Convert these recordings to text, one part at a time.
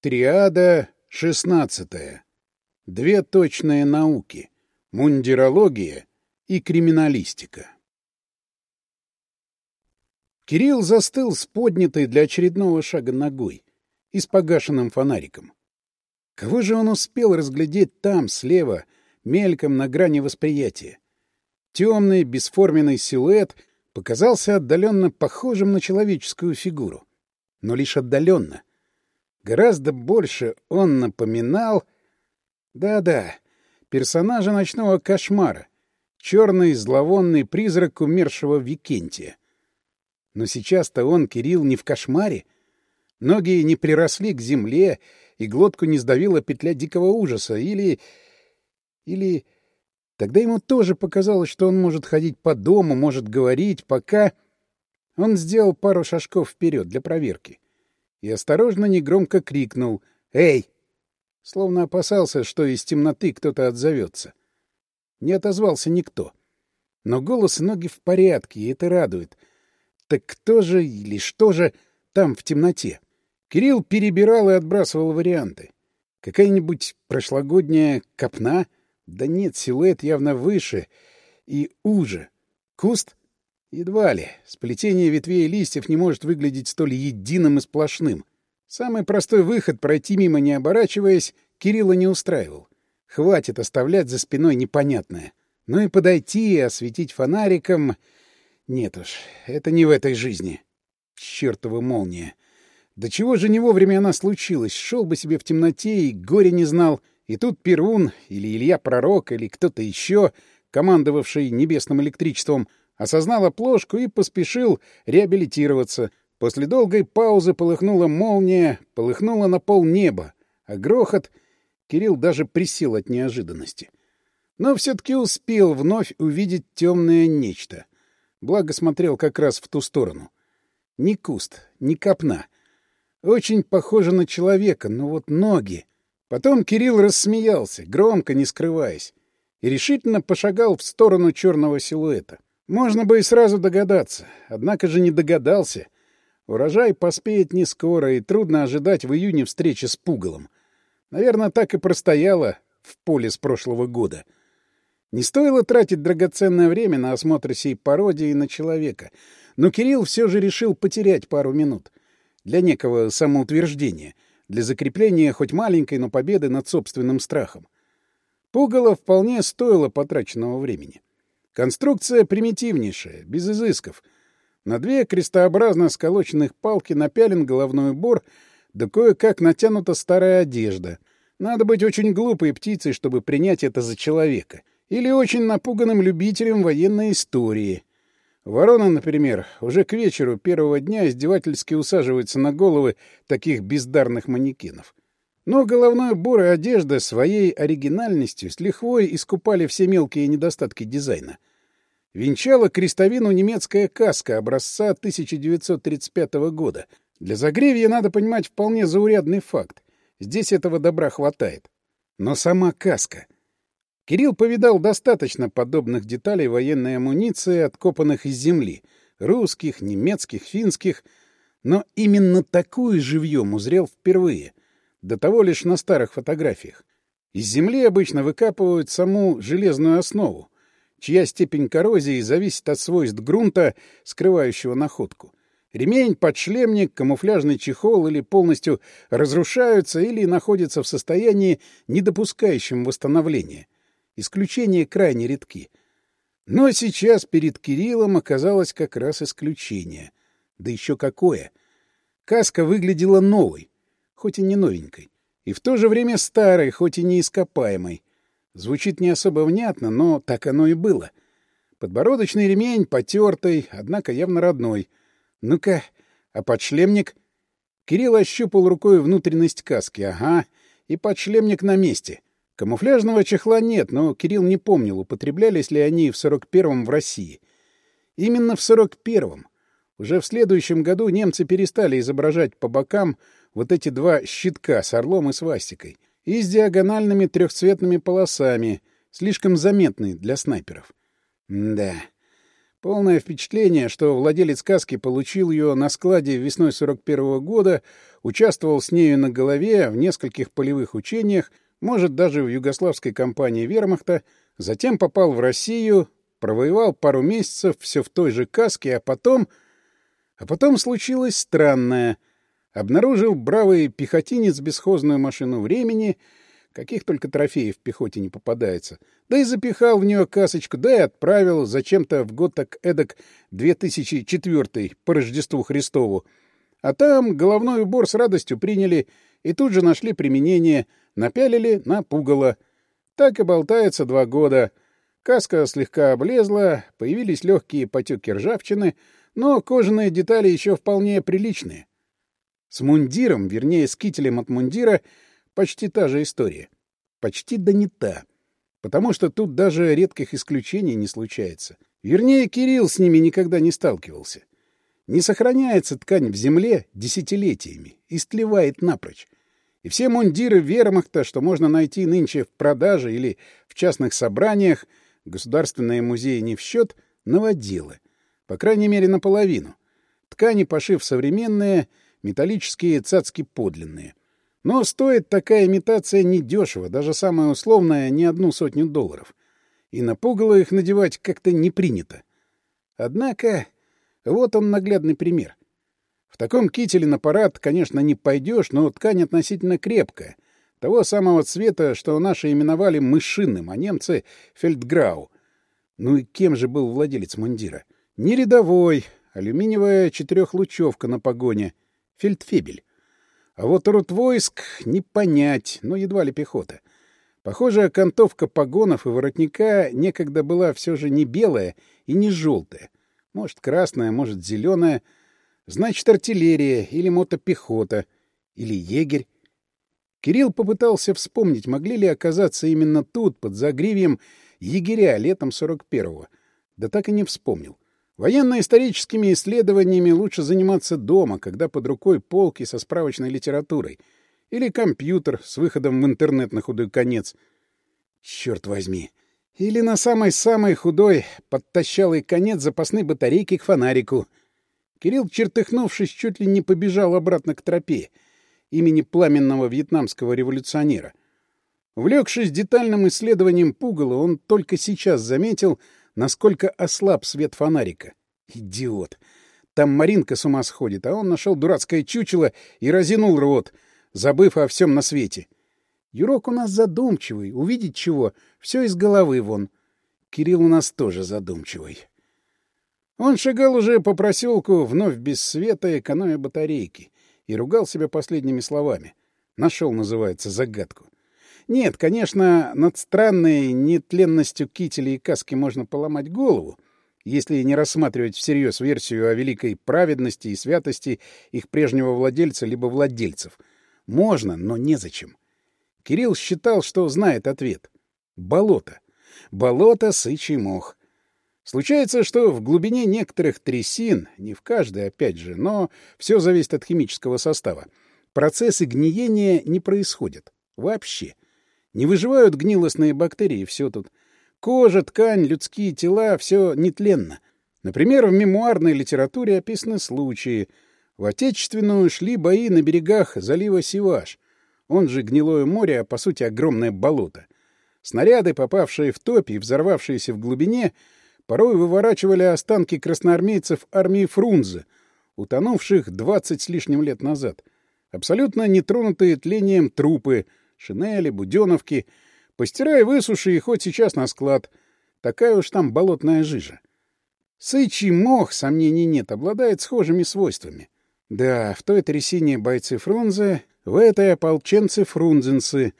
триада шестнадцатая. Две точные науки — мундирология и криминалистика. Кирилл застыл с поднятой для очередного шага ногой и с погашенным фонариком. Кого же он успел разглядеть там, слева, мельком на грани восприятия? Темный, бесформенный силуэт показался отдаленно похожим на человеческую фигуру. Но лишь отдаленно. Гораздо больше он напоминал... Да-да, персонажа ночного кошмара, черный зловонный призрак умершего Викентия. Но сейчас-то он, Кирилл, не в кошмаре. Ноги не приросли к земле, и глотку не сдавила петля дикого ужаса, или... или... Тогда ему тоже показалось, что он может ходить по дому, может говорить, пока... Он сделал пару шажков вперед для проверки и осторожно негромко крикнул «Эй!», словно опасался, что из темноты кто-то отзовется. Не отозвался никто. Но голос и ноги в порядке, и это радует. Так кто же или что же там в темноте? Кирилл перебирал и отбрасывал варианты. Какая-нибудь прошлогодняя копна? Да нет, силуэт явно выше и уже. Куст? Едва ли. Сплетение ветвей и листьев не может выглядеть столь единым и сплошным. Самый простой выход — пройти мимо не оборачиваясь — Кирилла не устраивал. Хватит оставлять за спиной непонятное. Ну и подойти и осветить фонариком... Нет уж, это не в этой жизни. Чёртова молния. До чего же не вовремя она случилась? Шел бы себе в темноте и горе не знал. И тут Перун, или Илья Пророк, или кто-то еще, командовавший небесным электричеством, Осознала плошку и поспешил реабилитироваться. После долгой паузы полыхнула молния, полыхнула на пол неба, а грохот... Кирилл даже присел от неожиданности. Но все-таки успел вновь увидеть темное нечто. Благо смотрел как раз в ту сторону. Ни куст, ни копна. Очень похоже на человека, но вот ноги... Потом Кирилл рассмеялся, громко, не скрываясь, и решительно пошагал в сторону черного силуэта. Можно бы и сразу догадаться, однако же не догадался. Урожай поспеет не скоро, и трудно ожидать в июне встречи с пугалом. Наверное, так и простояло в поле с прошлого года. Не стоило тратить драгоценное время на осмотр сей пародии на человека, но Кирилл все же решил потерять пару минут для некого самоутверждения, для закрепления хоть маленькой, но победы над собственным страхом. Пугало вполне стоило потраченного времени. Конструкция примитивнейшая, без изысков. На две крестообразно сколоченных палки напялен головной убор, да кое-как натянута старая одежда. Надо быть очень глупой птицей, чтобы принять это за человека. Или очень напуганным любителем военной истории. Ворона, например, уже к вечеру первого дня издевательски усаживается на головы таких бездарных манекенов. Но головной убор и одежда своей оригинальностью с лихвой искупали все мелкие недостатки дизайна — венчала крестовину немецкая каска образца 1935 года. Для Загревья надо понимать вполне заурядный факт. Здесь этого добра хватает. Но сама каска. Кирилл повидал достаточно подобных деталей военной амуниции, откопанных из земли. Русских, немецких, финских. Но именно такую живьем узрел впервые. До того лишь на старых фотографиях. Из земли обычно выкапывают саму железную основу чья степень коррозии зависит от свойств грунта, скрывающего находку. Ремень, подшлемник, камуфляжный чехол или полностью разрушаются или находятся в состоянии, не допускающем восстановления. Исключения крайне редки. Но сейчас перед Кириллом оказалось как раз исключение. Да еще какое! Каска выглядела новой, хоть и не новенькой, и в то же время старой, хоть и неископаемой. Звучит не особо внятно, но так оно и было. Подбородочный ремень потертый, однако явно родной. Ну-ка, а подшлемник? Кирилл ощупал рукой внутренность каски. Ага, и подшлемник на месте. Камуфляжного чехла нет, но Кирилл не помнил, употреблялись ли они в 41-м в России. Именно в 41-м. Уже в следующем году немцы перестали изображать по бокам вот эти два щитка с орлом и свастикой и с диагональными трехцветными полосами, слишком заметный для снайперов. Да. Полное впечатление, что владелец каски получил ее на складе весной 41 -го года, участвовал с нею на голове в нескольких полевых учениях, может, даже в югославской компании вермахта, затем попал в Россию, провоевал пару месяцев все в той же каске, а потом... А потом случилось странное — обнаружил бравый пехотинец бесхозную машину времени, каких только трофеев в пехоте не попадается, да и запихал в нее касочку, да и отправил зачем-то в год так эдак 2004 по Рождеству Христову. А там головной убор с радостью приняли и тут же нашли применение, напялили на пугало. Так и болтается два года. Каска слегка облезла, появились легкие потеки ржавчины, но кожаные детали еще вполне приличные. С мундиром, вернее, с кителем от мундира, почти та же история. Почти да не та. Потому что тут даже редких исключений не случается. Вернее, Кирилл с ними никогда не сталкивался. Не сохраняется ткань в земле десятилетиями, истлевает напрочь. И все мундиры вермахта, что можно найти нынче в продаже или в частных собраниях, государственные музеи не в счет, новоделы. По крайней мере, наполовину. Ткани, пошив современные — металлические цацки подлинные. Но стоит такая имитация недешево, даже самая условная — не одну сотню долларов. И напугало их надевать как-то не принято. Однако, вот он наглядный пример. В таком кителе на парад, конечно, не пойдешь, но ткань относительно крепкая, того самого цвета, что наши именовали мышиным, а немцы — фельдграу. Ну и кем же был владелец мундира? Не рядовой, алюминиевая четырехлучевка на погоне — фельдфебель. А вот род войск не понять, но едва ли пехота. Похоже, окантовка погонов и воротника некогда была все же не белая и не желтая. Может, красная, может, зеленая. Значит, артиллерия или мотопехота, или егерь. Кирилл попытался вспомнить, могли ли оказаться именно тут, под загривьем егеря летом 41-го. Да так и не вспомнил. Военно-историческими исследованиями лучше заниматься дома, когда под рукой полки со справочной литературой или компьютер с выходом в интернет на худой конец. Черт возьми. Или на самой-самой худой подтащалый конец запасной батарейки к фонарику. Кирилл, чертыхнувшись, чуть ли не побежал обратно к тропе имени пламенного вьетнамского революционера. Увлекшись детальным исследованием пугала, он только сейчас заметил, насколько ослаб свет фонарика. Идиот! Там Маринка с ума сходит, а он нашел дурацкое чучело и разинул рот, забыв о всем на свете. Юрок у нас задумчивый, увидеть чего, все из головы вон. Кирилл у нас тоже задумчивый. Он шагал уже по проселку, вновь без света, экономя батарейки, и ругал себя последними словами. Нашел, называется, загадку. Нет, конечно, над странной нетленностью кителей и каски можно поломать голову, если не рассматривать всерьез версию о великой праведности и святости их прежнего владельца либо владельцев. Можно, но незачем. Кирилл считал, что знает ответ. Болото. Болото — сычий мох. Случается, что в глубине некоторых трясин, не в каждой, опять же, но все зависит от химического состава, процессы гниения не происходят. Вообще. Не выживают гнилостные бактерии, все тут. Кожа, ткань, людские тела — все нетленно. Например, в мемуарной литературе описаны случаи. В Отечественную шли бои на берегах залива Сиваш. Он же гнилое море, а по сути огромное болото. Снаряды, попавшие в топь и взорвавшиеся в глубине, порой выворачивали останки красноармейцев армии Фрунзе, утонувших 20 с лишним лет назад. Абсолютно нетронутые тлением трупы — шинели, буденовки. Постирай, высуши и хоть сейчас на склад. Такая уж там болотная жижа. Сычий мох, сомнений нет, обладает схожими свойствами. Да, в той трясине бойцы Фрунзе, в этой ополченцы-фрунзенцы.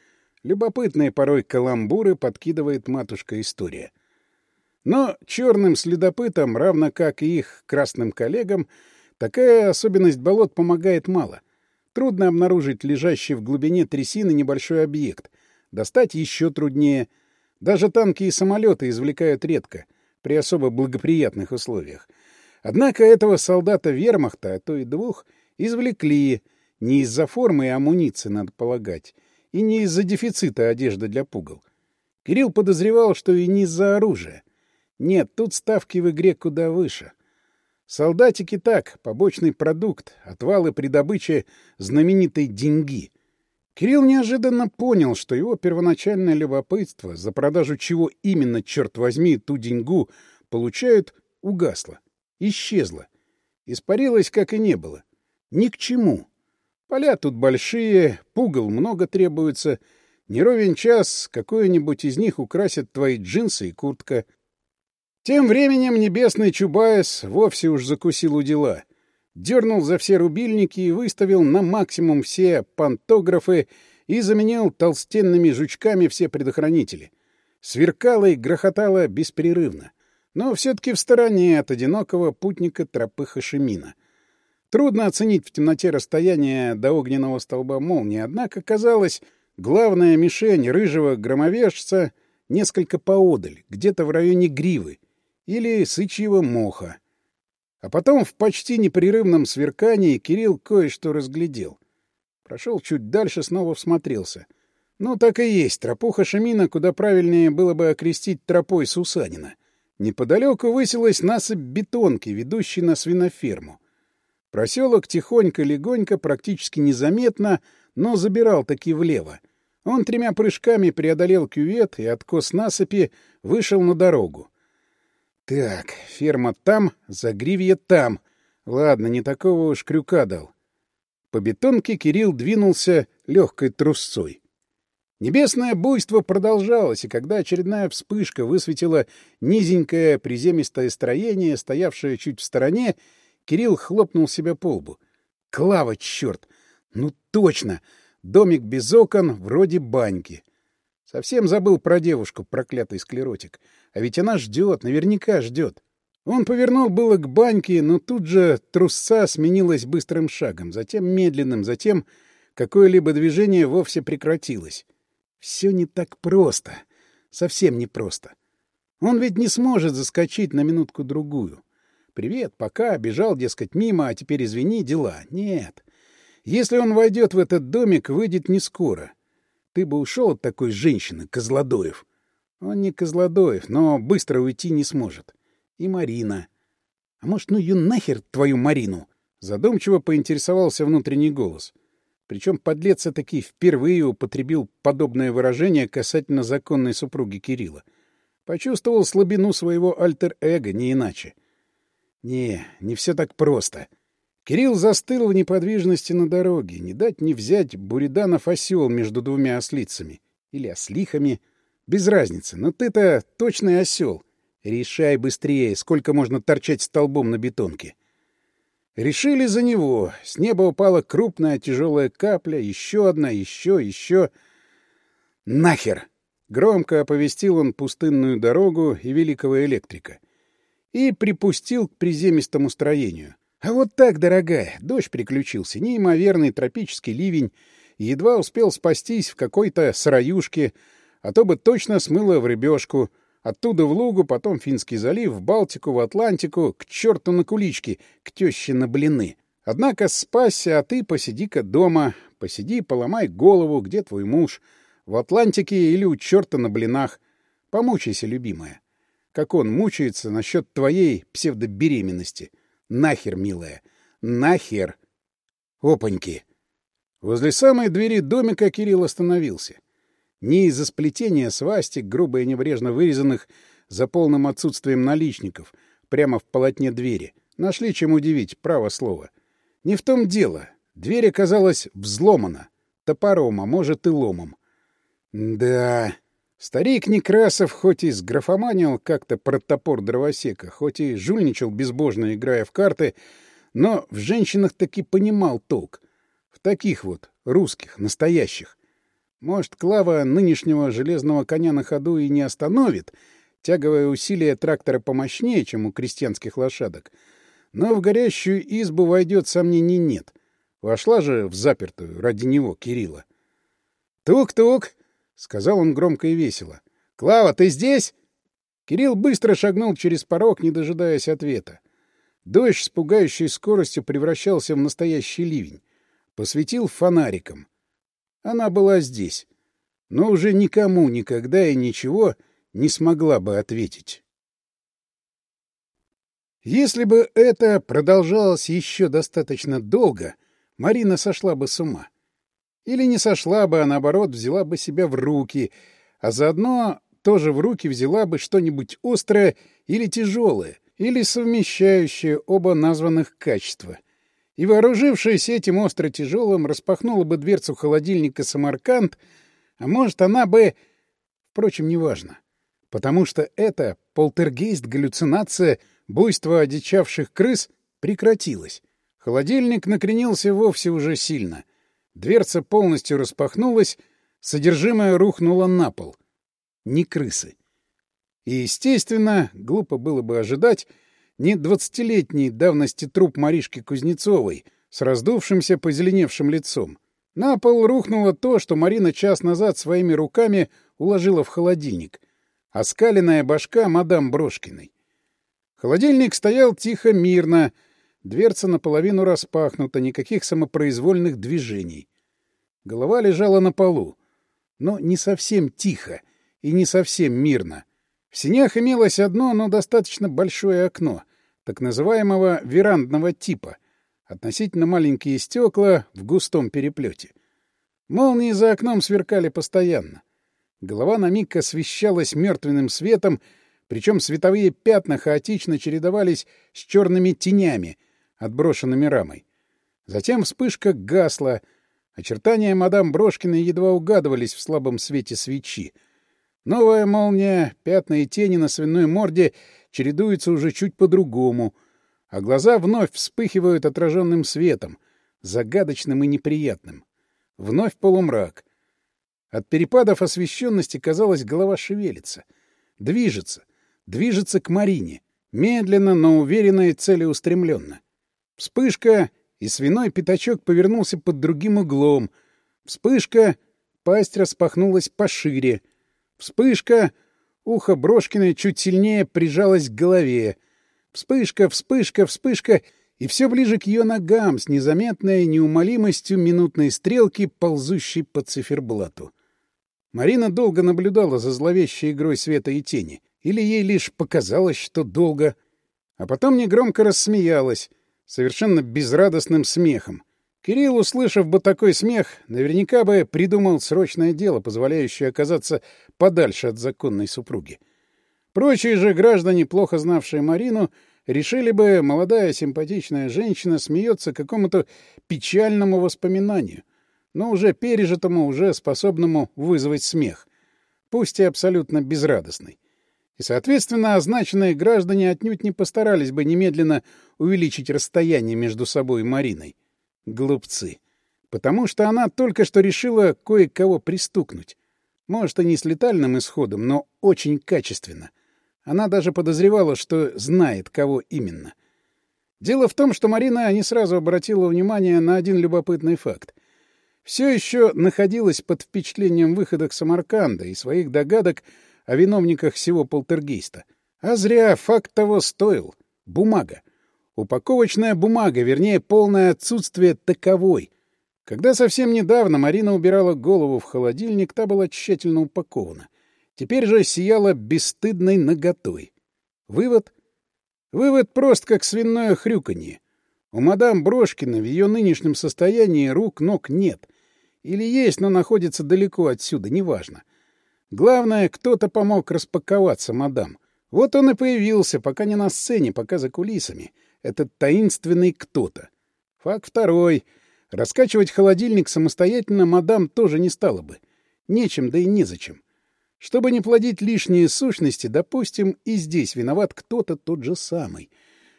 Любопытные порой каламбуры подкидывает матушка история. Но черным следопытам, равно как и их красным коллегам, такая особенность болот помогает мало. Трудно обнаружить лежащий в глубине трясины небольшой объект. Достать еще труднее. Даже танки и самолеты извлекают редко, при особо благоприятных условиях. Однако этого солдата вермахта, а то и двух, извлекли не из-за формы и амуниции, надо полагать, и не из-за дефицита одежды для пугал. Кирилл подозревал, что и не из-за оружия. Нет, тут ставки в игре куда выше. Солдатики так, побочный продукт, отвалы при добыче знаменитой деньги. Кирилл неожиданно понял, что его первоначальное любопытство, за продажу чего именно, черт возьми, ту деньгу получают, угасло, исчезло. Испарилось, как и не было. Ни к чему. Поля тут большие, пугал много требуется. Не ровен час, какой-нибудь из них украсит твои джинсы и куртка — тем временем небесный Чубайс вовсе уж закусил у дела. Дернул за все рубильники и выставил на максимум все пантографы и заменил толстенными жучками все предохранители. Сверкало и грохотало беспрерывно, но все-таки в стороне от одинокого путника тропы Хашимина. Трудно оценить в темноте расстояние до огненного столба молнии, однако казалось, главная мишень рыжего громовежца несколько поодаль, где-то в районе гривы — или сычьего моха. А потом в почти непрерывном сверкании Кирилл кое-что разглядел. Прошел чуть дальше, снова всмотрелся. Ну, так и есть, тропуха Шамина, куда правильнее было бы окрестить тропой Сусанина. Неподалеку высилась насыпь бетонки, ведущей на свиноферму. Проселок тихонько-легонько, практически незаметно, но забирал таки влево. Он тремя прыжками преодолел кювет и откос насыпи вышел на дорогу. Так, ферма там, загривье там. Ладно, не такого уж крюка дал. По бетонке Кирилл двинулся легкой трусцой. Небесное буйство продолжалось, и когда очередная вспышка высветила низенькое приземистое строение, стоявшее чуть в стороне, Кирилл хлопнул себя по лбу. «Клава, черт! Ну точно! Домик без окон, вроде баньки. Совсем забыл про девушку, проклятый склеротик. А ведь она ждет, наверняка ждет. Он повернул было к баньке, но тут же трусца сменилась быстрым шагом, затем медленным, затем какое-либо движение вовсе прекратилось. Все не так просто. Совсем не просто. Он ведь не сможет заскочить на минутку-другую. Привет, пока, бежал, дескать, мимо, а теперь извини, дела. Нет. Если он войдет в этот домик, выйдет не скоро. Ты бы ушел от такой женщины, Козлодоев. Он не Козлодоев, но быстро уйти не сможет. И Марина. А может, ну ее нахер, твою Марину? Задумчиво поинтересовался внутренний голос. Причем подлец таки впервые употребил подобное выражение касательно законной супруги Кирилла. Почувствовал слабину своего альтер-эго, не иначе. Не, не все так просто. Кирилл застыл в неподвижности на дороге. Не дать не взять Буриданов осел между двумя ослицами. Или ослихами. Без разницы. Но ты-то точный осел. Решай быстрее, сколько можно торчать столбом на бетонке. Решили за него. С неба упала крупная тяжелая капля. Еще одна, еще, еще. Нахер! Громко оповестил он пустынную дорогу и великого электрика. И припустил к приземистому строению — а вот так, дорогая, дождь приключился, неимоверный тропический ливень, едва успел спастись в какой-то сраюшке, а то бы точно смыло в рыбешку, оттуда в лугу, потом Финский залив, в Балтику, в Атлантику, к черту на кулички, к теще на блины. Однако спасся, а ты посиди-ка дома, посиди, поломай голову, где твой муж, в Атлантике или у черта на блинах. Помучайся, любимая. Как он мучается насчет твоей псевдобеременности. — Нахер, милая, нахер! Опаньки! Возле самой двери домика Кирилл остановился. Не из-за сплетения свастик, грубо и небрежно вырезанных, за полным отсутствием наличников, прямо в полотне двери. Нашли чем удивить, право слово. Не в том дело. Дверь оказалась взломана. Топором, а может и ломом. Да... Старик Некрасов хоть и сграфоманил как-то про топор дровосека, хоть и жульничал безбожно, играя в карты, но в женщинах таки понимал толк. В таких вот, русских, настоящих. Может, Клава нынешнего железного коня на ходу и не остановит, тяговое усилие трактора помощнее, чем у крестьянских лошадок. Но в горящую избу войдет сомнений нет. Вошла же в запертую ради него Кирилла. «Тук-тук!» сказал он громко и весело. «Клава, ты здесь?» Кирилл быстро шагнул через порог, не дожидаясь ответа. Дождь с пугающей скоростью превращался в настоящий ливень. Посветил фонариком. Она была здесь, но уже никому никогда и ничего не смогла бы ответить. Если бы это продолжалось еще достаточно долго, Марина сошла бы с ума. Или не сошла бы, а наоборот, взяла бы себя в руки, а заодно тоже в руки взяла бы что-нибудь острое или тяжелое, или совмещающее оба названных качества. И, вооружившись этим остро-тяжелым, распахнула бы дверцу холодильника «Самарканд», а может, она бы... Впрочем, неважно. Потому что это полтергейст, галлюцинация, буйство одичавших крыс прекратилось. Холодильник накренился вовсе уже сильно. Дверца полностью распахнулась, содержимое рухнуло на пол. Не крысы. И, естественно, глупо было бы ожидать, не двадцатилетней давности труп Маришки Кузнецовой с раздувшимся позеленевшим лицом. На пол рухнуло то, что Марина час назад своими руками уложила в холодильник. Оскаленная башка мадам Брошкиной. Холодильник стоял тихо, мирно, Дверца наполовину распахнута, никаких самопроизвольных движений. Голова лежала на полу, но не совсем тихо и не совсем мирно. В синях имелось одно, но достаточно большое окно, так называемого верандного типа, относительно маленькие стекла в густом переплете. Молнии за окном сверкали постоянно. Голова на миг освещалась мертвенным светом, причем световые пятна хаотично чередовались с черными тенями — отброшенными рамой. Затем вспышка гасла. Очертания мадам Брошкиной едва угадывались в слабом свете свечи. Новая молния, пятна и тени на свиной морде чередуются уже чуть по-другому, а глаза вновь вспыхивают отраженным светом, загадочным и неприятным. Вновь полумрак. От перепадов освещенности, казалось, голова шевелится. Движется. Движется к Марине. Медленно, но уверенно и целеустремленно. Вспышка, и свиной пятачок повернулся под другим углом. Вспышка, пасть распахнулась пошире. Вспышка, ухо Брошкина чуть сильнее прижалось к голове. Вспышка, вспышка, вспышка, и все ближе к ее ногам с незаметной неумолимостью минутной стрелки, ползущей по циферблату. Марина долго наблюдала за зловещей игрой света и тени. Или ей лишь показалось, что долго. А потом негромко рассмеялась совершенно безрадостным смехом. Кирилл, услышав бы такой смех, наверняка бы придумал срочное дело, позволяющее оказаться подальше от законной супруги. Прочие же граждане, плохо знавшие Марину, решили бы, молодая симпатичная женщина смеется какому-то печальному воспоминанию, но уже пережитому, уже способному вызвать смех, пусть и абсолютно безрадостный. И, соответственно, означенные граждане отнюдь не постарались бы немедленно увеличить расстояние между собой и Мариной. Глупцы. Потому что она только что решила кое-кого пристукнуть. Может, и не с летальным исходом, но очень качественно. Она даже подозревала, что знает, кого именно. Дело в том, что Марина не сразу обратила внимание на один любопытный факт. Все еще находилась под впечатлением выхода к Самарканда и своих догадок — о виновниках всего полтергейста. А зря факт того стоил. Бумага. Упаковочная бумага, вернее, полное отсутствие таковой. Когда совсем недавно Марина убирала голову в холодильник, та была тщательно упакована. Теперь же сияла бесстыдной наготой. Вывод? Вывод прост, как свиное хрюканье. У мадам Брошкина в ее нынешнем состоянии рук, ног нет. Или есть, но находится далеко отсюда, неважно. Главное, кто-то помог распаковаться, мадам. Вот он и появился, пока не на сцене, пока за кулисами. Этот таинственный кто-то. Факт второй. Раскачивать холодильник самостоятельно мадам тоже не стала бы. Нечем, да и незачем. Чтобы не плодить лишние сущности, допустим, и здесь виноват кто-то тот же самый.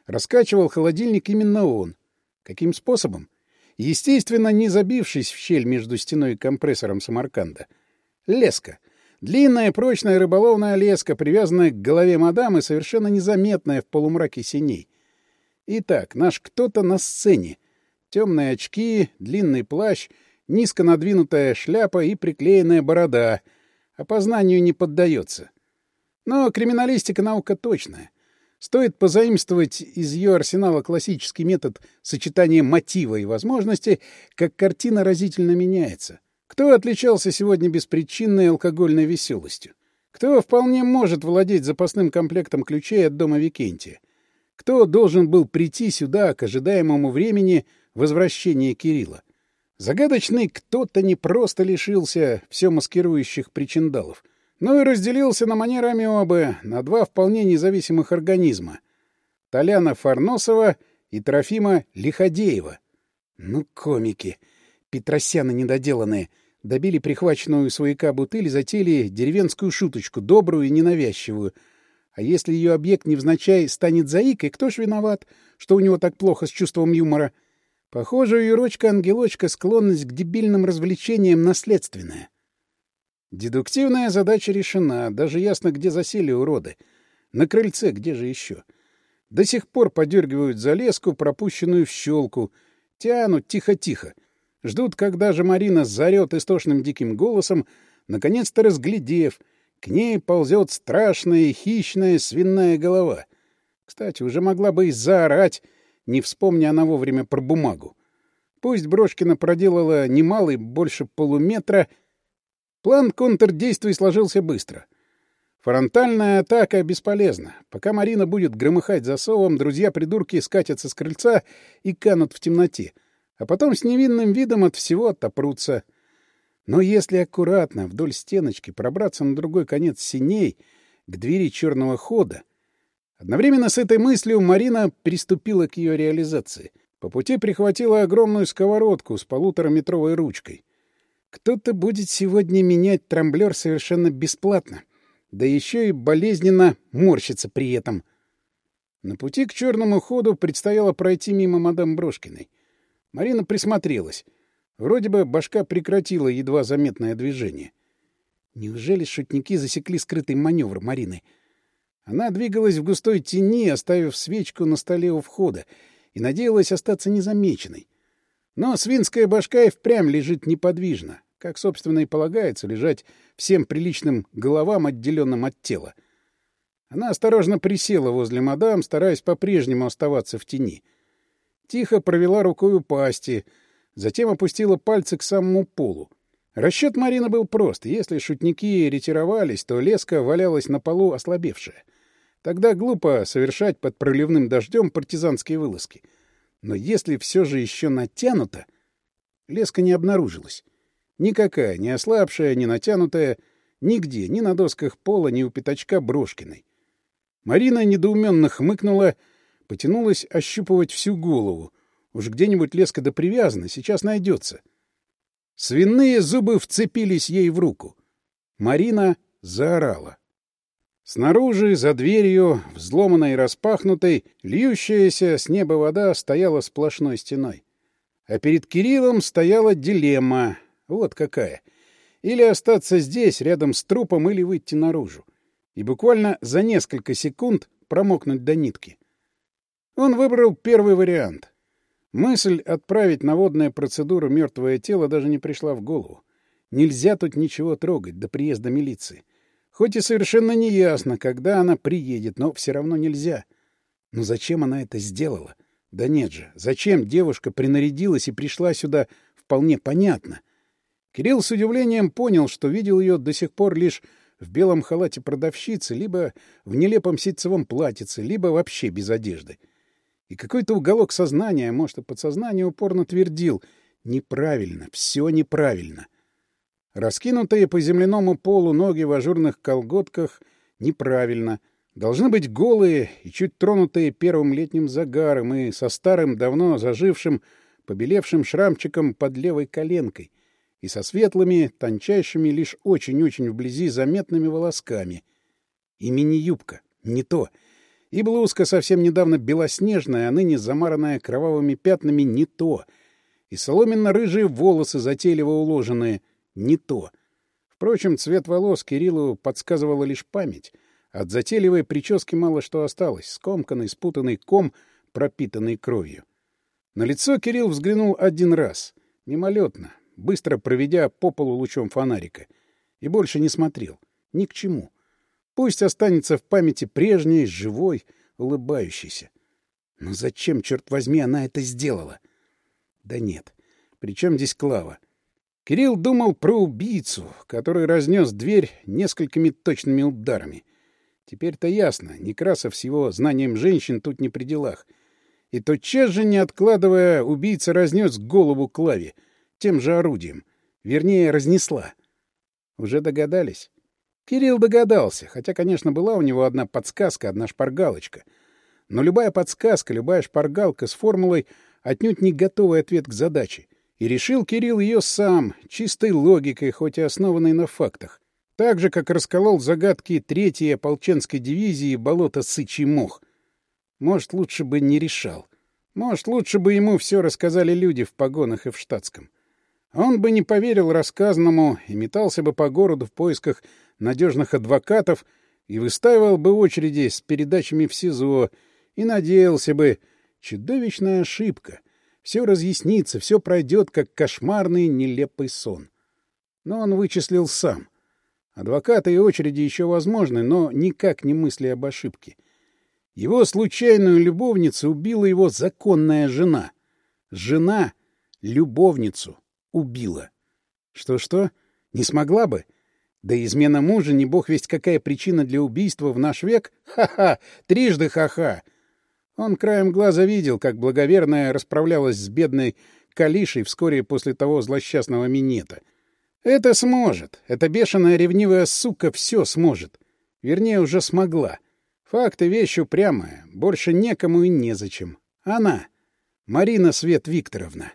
Раскачивал холодильник именно он. Каким способом? Естественно, не забившись в щель между стеной и компрессором Самарканда. Леска. Длинная прочная рыболовная леска, привязанная к голове мадамы, совершенно незаметная в полумраке синей. Итак, наш кто-то на сцене. Темные очки, длинный плащ, низко надвинутая шляпа и приклеенная борода. Опознанию не поддается. Но криминалистика наука точная. Стоит позаимствовать из ее арсенала классический метод сочетания мотива и возможности, как картина разительно меняется — кто отличался сегодня беспричинной алкогольной веселостью? Кто вполне может владеть запасным комплектом ключей от дома Викентия? Кто должен был прийти сюда к ожидаемому времени возвращения Кирилла? Загадочный кто-то не просто лишился все маскирующих причиндалов, но и разделился на манер амебы на два вполне независимых организма — Толяна Фарносова и Трофима Лиходеева. Ну, комики! Петросяны недоделанные! добили прихваченную у свояка бутыль, затели деревенскую шуточку, добрую и ненавязчивую. А если ее объект невзначай станет заикой, кто ж виноват, что у него так плохо с чувством юмора? Похоже, у Юрочка-ангелочка склонность к дебильным развлечениям наследственная. Дедуктивная задача решена, даже ясно, где засели уроды. На крыльце, где же еще? До сих пор подергивают за леску, пропущенную в щелку. Тянут тихо-тихо ждут, когда же Марина зарет истошным диким голосом, наконец-то разглядев, к ней ползет страшная хищная свиная голова. Кстати, уже могла бы и заорать, не вспомня она вовремя про бумагу. Пусть Брошкина проделала немалый, больше полуметра. План контрдействий сложился быстро. Фронтальная атака бесполезна. Пока Марина будет громыхать засовом, друзья-придурки скатятся с крыльца и канут в темноте — а потом с невинным видом от всего отопрутся. Но если аккуратно вдоль стеночки пробраться на другой конец синей к двери черного хода... Одновременно с этой мыслью Марина приступила к ее реализации. По пути прихватила огромную сковородку с полутораметровой ручкой. Кто-то будет сегодня менять трамблер совершенно бесплатно, да еще и болезненно морщится при этом. На пути к черному ходу предстояло пройти мимо мадам Брошкиной. Марина присмотрелась. Вроде бы башка прекратила едва заметное движение. Неужели шутники засекли скрытый маневр Марины? Она двигалась в густой тени, оставив свечку на столе у входа, и надеялась остаться незамеченной. Но свинская башка и впрямь лежит неподвижно, как, собственно, и полагается лежать всем приличным головам, отделенным от тела. Она осторожно присела возле мадам, стараясь по-прежнему оставаться в тени — тихо провела рукой по асти, затем опустила пальцы к самому полу. Расчет Марина был прост. Если шутники ретировались, то леска валялась на полу ослабевшая. Тогда глупо совершать под проливным дождем партизанские вылазки. Но если все же еще натянуто... Леска не обнаружилась. Никакая, не ослабшая, не натянутая, нигде, ни на досках пола, ни у пятачка Брошкиной. Марина недоуменно хмыкнула, потянулась ощупывать всю голову. Уж где-нибудь леска до привязана, сейчас найдется. Свиные зубы вцепились ей в руку. Марина заорала. Снаружи, за дверью, взломанной и распахнутой, льющаяся с неба вода стояла сплошной стеной. А перед Кириллом стояла дилемма. Вот какая. Или остаться здесь, рядом с трупом, или выйти наружу. И буквально за несколько секунд промокнуть до нитки. Он выбрал первый вариант. Мысль отправить на водные процедуры мертвое тело даже не пришла в голову. Нельзя тут ничего трогать до приезда милиции. Хоть и совершенно неясно, когда она приедет, но все равно нельзя. Но зачем она это сделала? Да нет же, зачем девушка принарядилась и пришла сюда, вполне понятно. Кирилл с удивлением понял, что видел ее до сих пор лишь в белом халате продавщицы, либо в нелепом ситцевом платьице, либо вообще без одежды. И какой-то уголок сознания, может, и подсознание упорно твердил «неправильно, все неправильно». Раскинутые по земляному полу ноги в ажурных колготках неправильно. Должны быть голые и чуть тронутые первым летним загаром и со старым, давно зажившим, побелевшим шрамчиком под левой коленкой и со светлыми, тончайшими, лишь очень-очень вблизи заметными волосками. И мини-юбка. Не то. И блузка, совсем недавно белоснежная, а ныне замаранная кровавыми пятнами, не то. И соломенно-рыжие волосы, затейливо уложенные, не то. Впрочем, цвет волос Кириллу подсказывала лишь память. От затейливой прически мало что осталось, скомканный, спутанный ком, пропитанный кровью. На лицо Кирилл взглянул один раз, мимолетно, быстро проведя по полу лучом фонарика, и больше не смотрел. Ни к чему. — Пусть останется в памяти прежней, живой, улыбающейся. Но зачем, черт возьми, она это сделала? Да нет. Причем здесь Клава? Кирилл думал про убийцу, который разнес дверь несколькими точными ударами. Теперь-то ясно, Некрасов с его знанием женщин тут не при делах. И тотчас же, не откладывая, убийца разнес голову Клаве тем же орудием. Вернее, разнесла. Уже догадались? Кирилл догадался, хотя, конечно, была у него одна подсказка, одна шпаргалочка. Но любая подсказка, любая шпаргалка с формулой отнюдь не готовый ответ к задаче. И решил Кирилл ее сам, чистой логикой, хоть и основанной на фактах. Так же, как расколол загадки третьей ополченской дивизии болота Сычий Мох. Может, лучше бы не решал. Может, лучше бы ему все рассказали люди в погонах и в штатском. Он бы не поверил рассказанному и метался бы по городу в поисках надежных адвокатов и выстаивал бы очереди с передачами в СИЗО и надеялся бы. Чудовищная ошибка. Все разъяснится, все пройдет, как кошмарный нелепый сон. Но он вычислил сам. Адвокаты и очереди еще возможны, но никак не мысли об ошибке. Его случайную любовницу убила его законная жена. Жена любовницу убила. Что-что? Не смогла бы? — да измена мужа, не бог весть какая причина для убийства в наш век, ха-ха, трижды ха-ха. Он краем глаза видел, как благоверная расправлялась с бедной Калишей вскоре после того злосчастного минета. Это сможет. Эта бешеная ревнивая сука все сможет. Вернее, уже смогла. Факты вещь упрямая. Больше некому и незачем. Она. Марина Свет Викторовна.